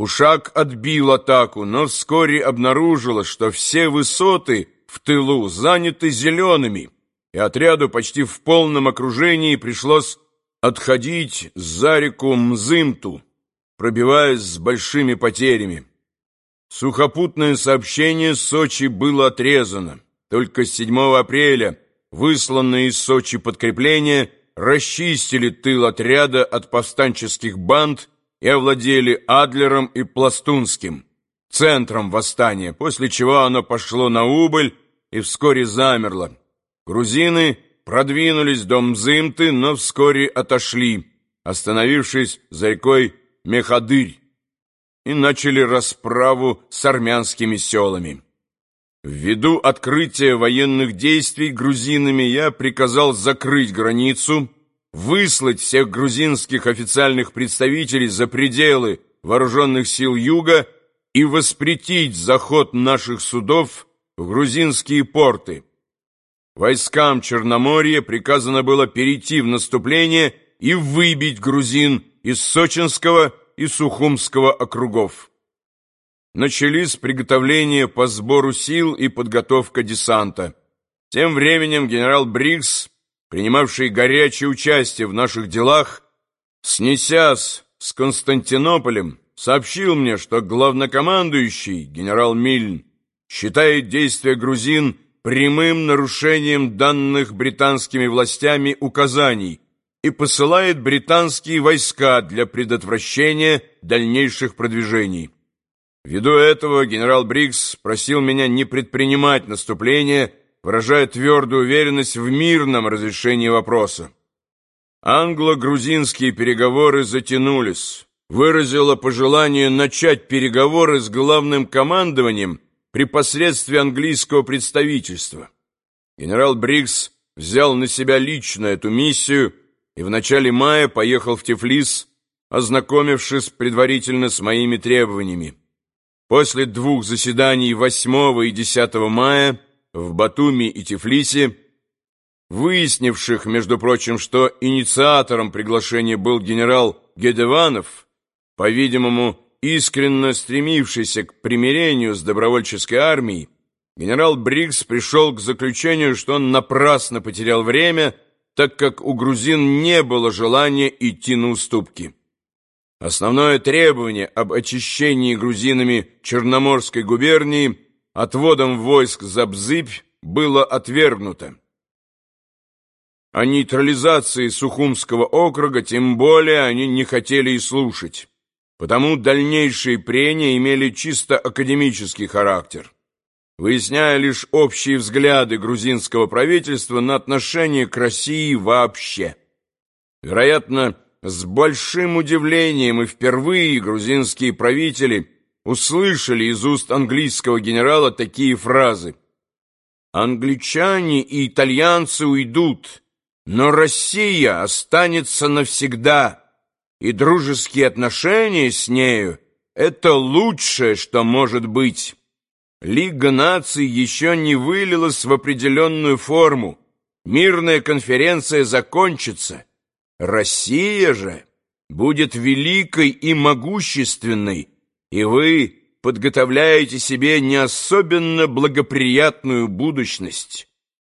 Ушак отбил атаку, но вскоре обнаружилось, что все высоты в тылу заняты зелеными, и отряду почти в полном окружении пришлось отходить за реку Мзымту, пробиваясь с большими потерями. Сухопутное сообщение с Сочи было отрезано. Только 7 апреля высланные из Сочи подкрепления расчистили тыл отряда от повстанческих банд и овладели Адлером и Пластунским, центром восстания, после чего оно пошло на убыль и вскоре замерло. Грузины продвинулись до Мзымты, но вскоре отошли, остановившись за рекой Мехадырь, и начали расправу с армянскими селами. Ввиду открытия военных действий грузинами я приказал закрыть границу, выслать всех грузинских официальных представителей за пределы вооруженных сил Юга и воспретить заход наших судов в грузинские порты. Войскам Черноморья приказано было перейти в наступление и выбить грузин из Сочинского и Сухумского округов. Начались приготовления по сбору сил и подготовка десанта. Тем временем генерал Брикс принимавший горячее участие в наших делах, снесясь с Константинополем, сообщил мне, что главнокомандующий генерал Мильн считает действия грузин прямым нарушением данных британскими властями указаний и посылает британские войска для предотвращения дальнейших продвижений. Ввиду этого генерал Брикс просил меня не предпринимать наступление выражая твердую уверенность в мирном разрешении вопроса. Англо-грузинские переговоры затянулись. Выразило пожелание начать переговоры с главным командованием при посредстве английского представительства. Генерал Брикс взял на себя лично эту миссию и в начале мая поехал в Тифлис, ознакомившись предварительно с моими требованиями. После двух заседаний 8 и 10 мая в Батуми и Тифлисе, выяснивших, между прочим, что инициатором приглашения был генерал Гедеванов, по-видимому, искренне стремившийся к примирению с добровольческой армией, генерал Брикс пришел к заключению, что он напрасно потерял время, так как у грузин не было желания идти на уступки. Основное требование об очищении грузинами Черноморской губернии – отводом войск за Бзыбь было отвергнуто. О нейтрализации Сухумского округа тем более они не хотели и слушать, потому дальнейшие прения имели чисто академический характер, выясняя лишь общие взгляды грузинского правительства на отношение к России вообще. Вероятно, с большим удивлением и впервые грузинские правители – услышали из уст английского генерала такие фразы. «Англичане и итальянцы уйдут, но Россия останется навсегда, и дружеские отношения с нею — это лучшее, что может быть. Лига наций еще не вылилась в определенную форму, мирная конференция закончится. Россия же будет великой и могущественной, и вы подготовляете себе не особенно благоприятную будущность.